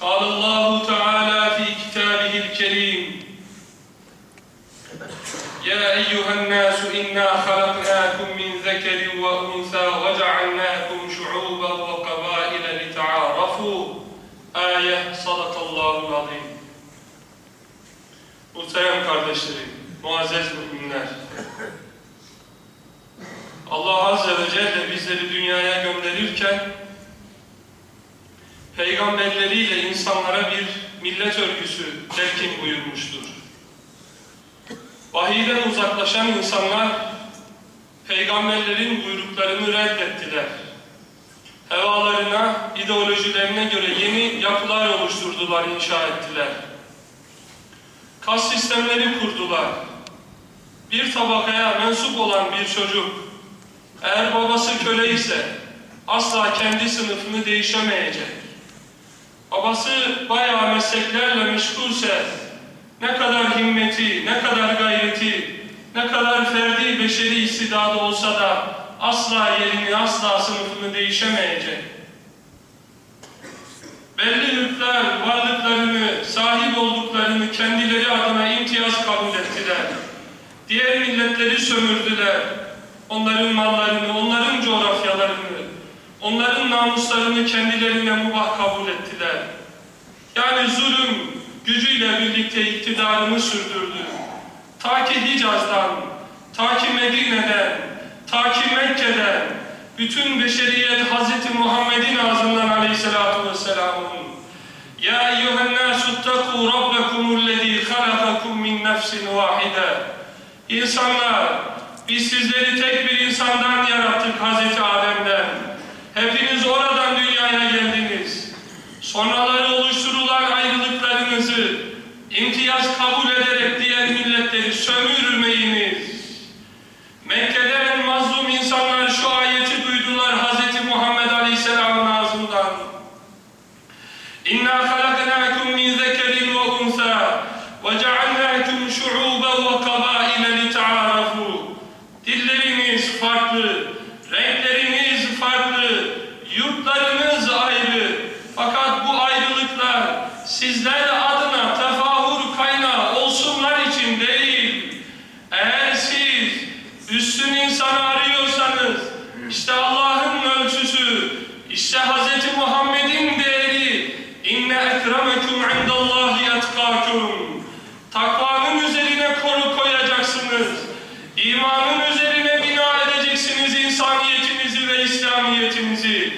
قال الله تعالى في كتابه الكريم يا أيها الناس إنا خلقناكم من ذكر وأنثى وجعلناكم شعوبا وقبائل لتعارفوا آية صدق الله العظيم Muhterem kardeşlerim, muazzez müminler. Allah Azze ve Celle bizleri dünyaya gönderirken peygamberleriyle insanlara bir millet örgüsü telkin buyurmuştur. Vahiyden uzaklaşan insanlar peygamberlerin buyruklarını reddettiler. Hevalarına, ideolojilerine göre yeni yapılar oluşturdular, inşa ettiler. Kas sistemleri kurdular. Bir tabakaya mensup olan bir çocuk, eğer babası köle ise asla kendi sınıfını değişemeyecek. Babası bayağı mesleklerle meşgulse ne kadar himmeti, ne kadar gayreti, ne kadar ferdi beşeri istidadı olsa da asla yerini, asla sınıfını değişemeyecek. Belli mülkler, varlıklarını, sahip olduklarını kendileri adına imtiyaz kabul ettiler. Diğer milletleri sömürdüler. Onların mallarını, onların coğrafyalarını, onların namuslarını kendilerine mubah kabul ettiler. Yani zulüm gücüyle birlikte iktidarını sürdürdü. Ta ki Hicaz'dan, ta ki Medine'den, ta ki Mekke'den, bütün beşeriyet Hz. Muhammed'in ağzından aleyhissalatu vesselamın Ya eyyühennâsuttakû rabbekumullezî halakakum min nefsin vâhide İnsanlar, biz sizleri tek bir insandan yarattık Hz. Adem'den. Hepiniz oradan dünyaya geldiniz. Sonraları oluşturulan ayrılıklarınızı imtiyaz kabul ederek diğer milletleri sömürmeyiniz. Mekke'den mazlum insanlar şu ayeti duydular Hz. Muhammed Aleyhisselam'ın ağzından. İnna halaknâkum min zekerin ve unsâ ve cealnâkum şu'ûben ve kabâile lita'arafu. Dilleriniz farklı, renkleriniz farklı, yurtlarınız ayrı. Fakat bu ayrılıklar sizler adına tefahur kaynağı olsunlar için değil. Eğer siz üstün insanı arıyorsanız, işte Allah'ın ölçüsü, işte Hz. Muhammed'in değeri, inne ekremekum indallahi etkâkum. Takvanın üzerine koru koyacaksınız. İmanın üzerine bina edeceksiniz insaniyetinizi ve İslamiyetinizi.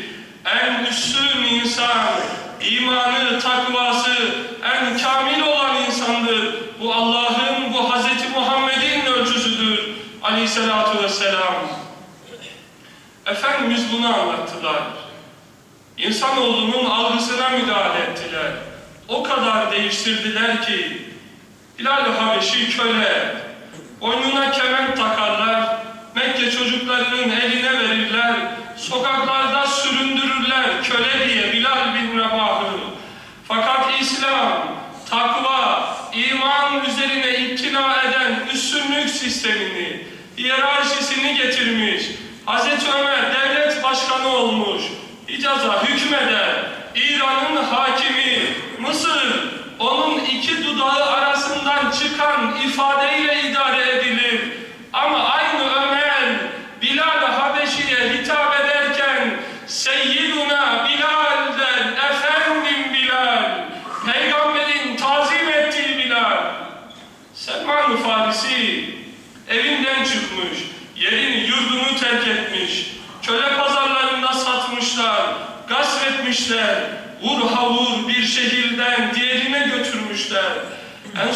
En üstün insan, imanı, takvası en kamil olan insandır. Bu Allah'ın, bu Hz. Muhammed'in ölçüsüdür. Aleyhissalatu vesselam. Efendimiz bunu anlattılar. İnsanoğlunun algısına müdahale ettiler. O kadar değiştirdiler ki Bilal-i Habeşi köle, boynuna kemen takarlar, Mekke çocuklarının eline verirler, sokaklarda süründürürler köle diye Bilal bin Rabah'ı. Fakat İslam, takva, iman üzerine ikna eden üstünlük sistemini, hiyerarşisini getirmiş. Hazreti Ömer devlet başkanı olmuş, Hicaz'a hükmeder, İran'ın hakimi, Mısır, onun iki dudağı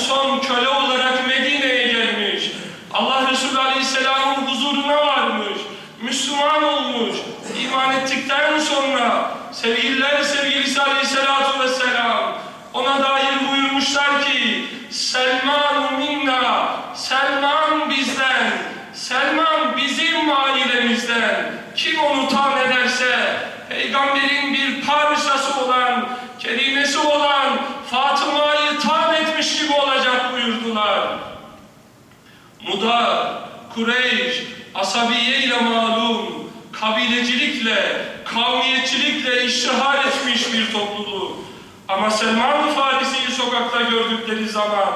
son köle olarak Medine'ye gelmiş. Allah Resulü Aleyhisselam'ın huzuruna varmış. Müslüman olmuş. iman ettikten sonra sevgililer sevgilisi Aleyhisselatü Vesselam ona dair buyurmuşlar ki Selman minna Selman bizden Selman bizim ailemizden kim onu tam ederse peygamberin bir parçası olan kerimesi olan Fatıma'yı tam etmiş gibi olacak buyurdular. Mudar, Kureyş, asabiye ile malum, kabilecilikle, kavmiyetçilikle iştihar etmiş bir topluluk. Ama Selman-ı Farisi'yi sokakta gördükleri zaman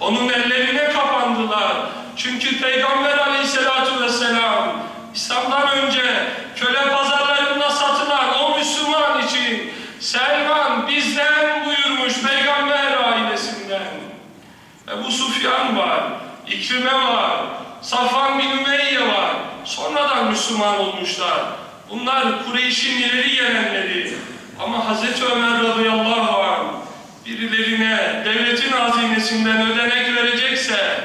onun ellerine kapandılar. Çünkü Peygamber aleyhissalatu vesselam İslam'dan önce köle pazarlarında satılan o Müslüman için Selman bizden buyurmuş Peygamber ailesinden. Ebu Sufyan var, İkrime var, Safvan bin Ümeyye var. Sonradan Müslüman olmuşlar. Bunlar Kureyş'in ileri gelenleri. Ama Hazreti Ömer radıyallahu anh birilerine devletin hazinesinden ödenek verecekse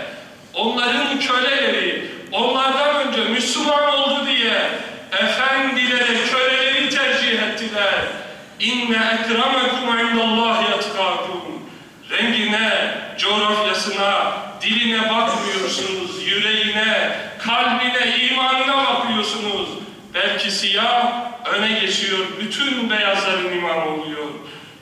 onların köleleri onlardan önce Müslüman oldu diye efendilere köleleri tercih ettiler. İnne ekremekum indallahi. Rengine, coğrafyasına, diline bakmıyorsunuz, yüreğine, kalbine, imanına bakıyorsunuz. Belki siyah öne geçiyor, bütün beyazların imam oluyor.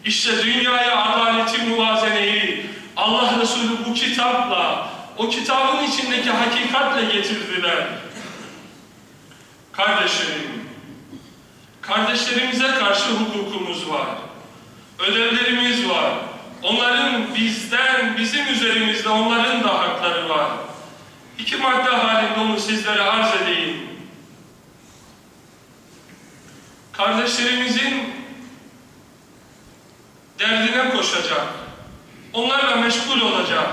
İşte dünyaya adaleti muvazeneyi Allah Resulü bu kitapla, o kitabın içindeki hakikatle getirdiler. Kardeşlerim, kardeşlerimize karşı hukukumuz var. Ödevlerimiz var. Onların bizden, bizim üzerimizde onların da hakları var. İki madde halinde onu sizlere arz edeyim. Kardeşlerimizin derdine koşacak, onlarla meşgul olacak.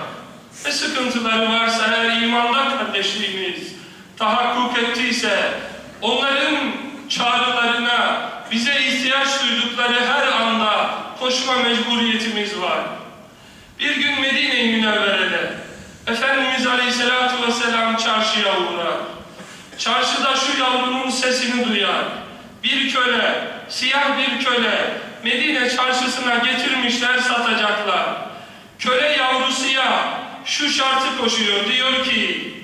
Ne sıkıntıları varsa eğer imanda kardeşliğimiz tahakkuk ettiyse onların çağrılarına, bize ihtiyaç duydukları her anda koşma mecburiyetimiz var. Bir gün Medine-i Münevvere'de Efendimiz Aleyhisselatü Vesselam çarşıya uğrar. Çarşıda şu yavrunun sesini duyar. Bir köle, siyah bir köle Medine çarşısına getirmişler satacaklar. Köle yavrusu ya şu şartı koşuyor diyor ki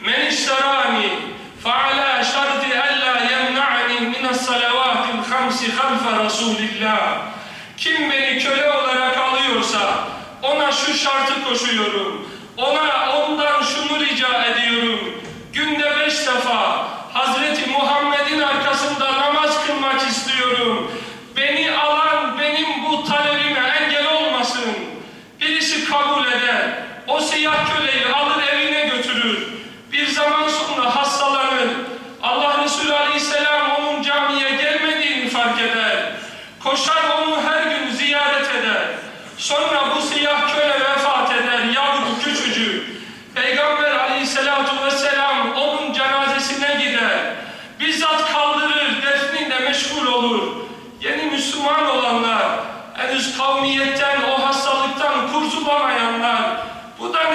Men iştarani faala şartı ella yemna'ni minas salavat şemsi halfe Resulillah. Kim beni köle olarak alıyorsa ona şu şartı koşuyorum. Ona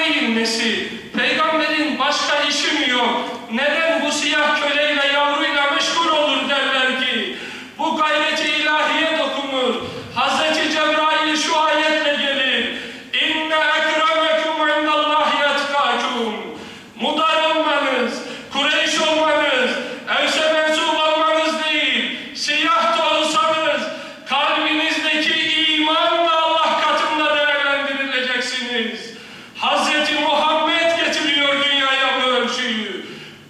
bu da neyin nesi? Peygamberin başka işi mi yok? Neden bu siyah köleyle, yavruyla meşgul olur derler ki? Bu gayreti ilahiye dokunur. Hazreti Cebrail şu ayetle gelir. İnne ekremekum indallahi yetkakum. Mudar olmanız, Kureyş olmanız, Evse mensup olmanız değil, siyah da olsanız, kalbinizdeki imanla Allah katında değerlendirileceksiniz. Hazreti Muhammed getiriyor dünyaya bu ölçüyü.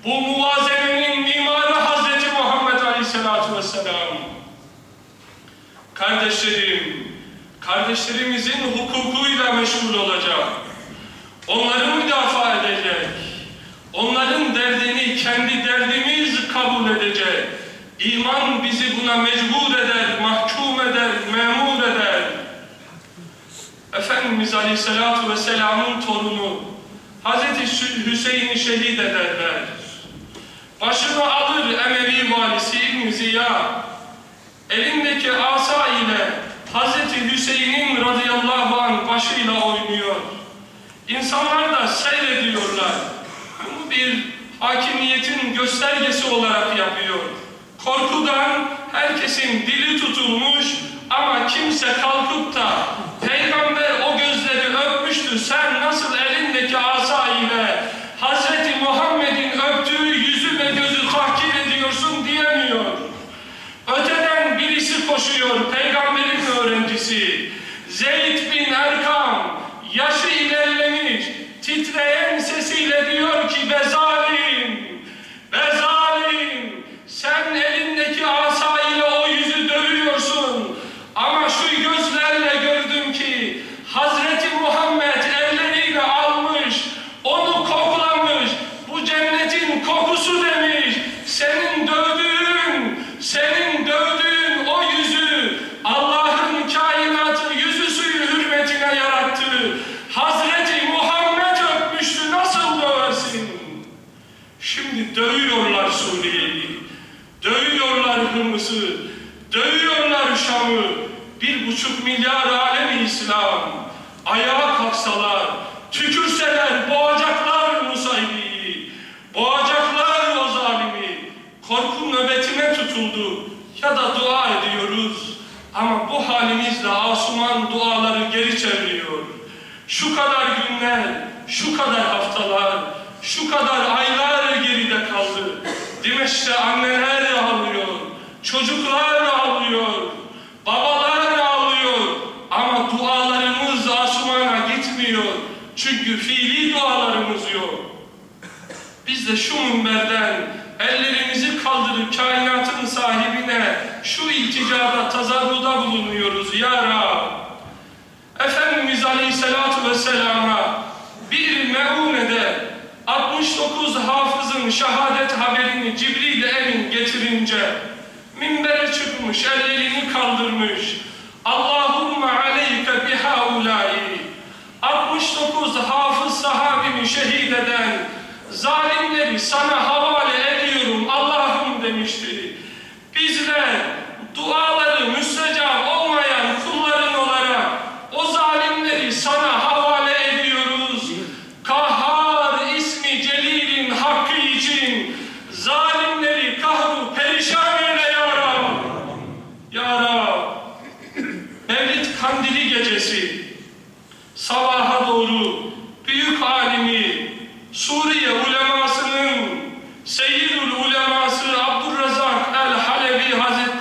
Bu muvazenenin mimarı Hazreti Muhammed Aleyhisselatü Vesselam. Kardeşlerim, kardeşlerimizin hukukuyla meşgul olacak. Onları müdafaa edecek. Onların derdini kendi derdimiz kabul edecek. İman bizi buna mecbur eder, mahkum eder, memur eder. Efendimiz Aleyhisselatü Vesselam'ın torunu Hazreti Hüseyin'i şehit ederler. Başını alır Emevi valisi İbn Ziya. Elindeki asa ile Hazreti Hüseyin'in başıyla oynuyor. İnsanlar da seyrediyorlar. Bunu bir hakimiyetin göstergesi olarak yapıyor. Korkudan herkesin dili tutulmuş ama kimse kalkıp da Peygamber o gözleri öpmüştü. Sen nasıl elindeki asa ile Hazreti Muhammed'in öptüğü yüzü ve gözü tahkir ediyorsun diyemiyor. Öteden birisi koşuyor, peygamberin öğrencisi. Zeyd bin Erkam, yaşı Şu kadar günler, şu kadar haftalar, şu kadar aylar geride kaldı. Dimeş'te anneler ağlıyor, çocuklar ağlıyor, babalar ağlıyor. Ama dualarımız Asuman'a gitmiyor. Çünkü fiili dualarımız yok. Biz de şu minberden ellerimizi kaldırıp kainatın sahibine şu ilticada tazarruda bulunuyoruz ya Rab. Efendimiz Aleyhisselatü Vesselam'a bir meunede 69 hafızın şehadet haberini Cibril Emin getirince minbere çıkmış, ellerini kaldırmış. Allahumme aleyke bihaulâi 69 hafız sahabini şehit eden zalimleri sana havale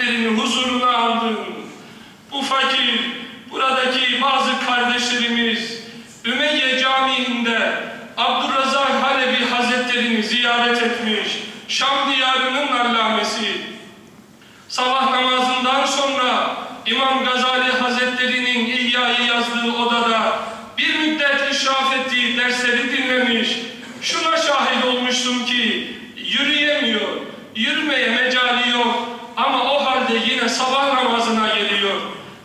Hazretlerini huzuruna aldım. Bu fakir, buradaki bazı kardeşlerimiz Ümeyye Camii'nde Abdurrazak Halebi Hazretlerini ziyaret etmiş. Şam diyarının allamesi. Sabah namazından sonra İmam Gazali Hazretleri'nin İhya'yı yazdığı odada bir müddet işraf ettiği dersleri dinlemiş. Şuna şahit olmuştum ki yürüyemiyor, yürümeye mecali yok ama o halde yine sabah namazına geliyor.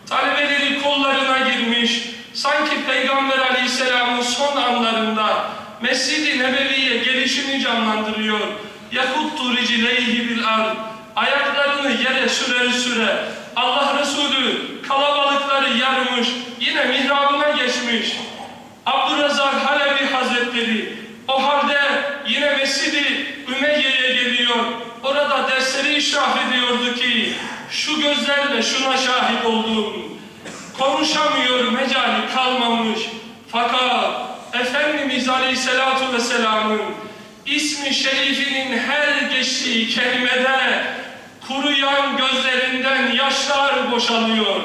Talebeleri kollarına girmiş, sanki Peygamber Aleyhisselam'ın son anlarında Mescid-i Nebevi'ye gelişini canlandırıyor. Yakuttu ricileyhi bil ard. Ayaklarını yere sürer süre Allah Resulü kalabalıkları yarmış, yine mihrabına geçmiş. Abdurrazak Halebi Hazretleri o halde yine Mescid-i Ümeyye'ye geliyor. Orada dersleri işraf ediyordu ki şu gözlerle şuna şahit oldum. Konuşamıyor mecali kalmamış. Fakat Efendimiz Aleyhisselatu Vesselam'ın ismi şerifinin her geçtiği kelimede kuruyan gözlerinden yaşlar boşalıyor.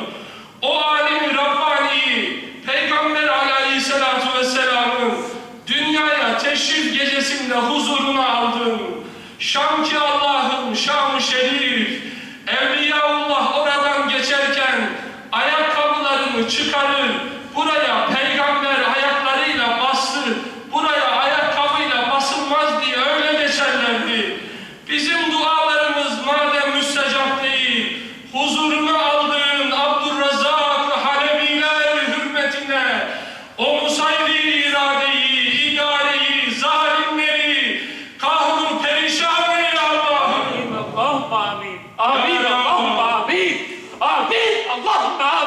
O alim Rabbani, Peygamber Aleyhisselatu Vesselam'ın dünyaya teşrif gecesinde huzuruna aldım. Şam ki Allah'ım Şam-ı Şerif, Evliyaullah oradan geçerken ayakkabılarını çıkarır, buraya اللهم آمين آمين اللهم آمين آمين اللهم آمين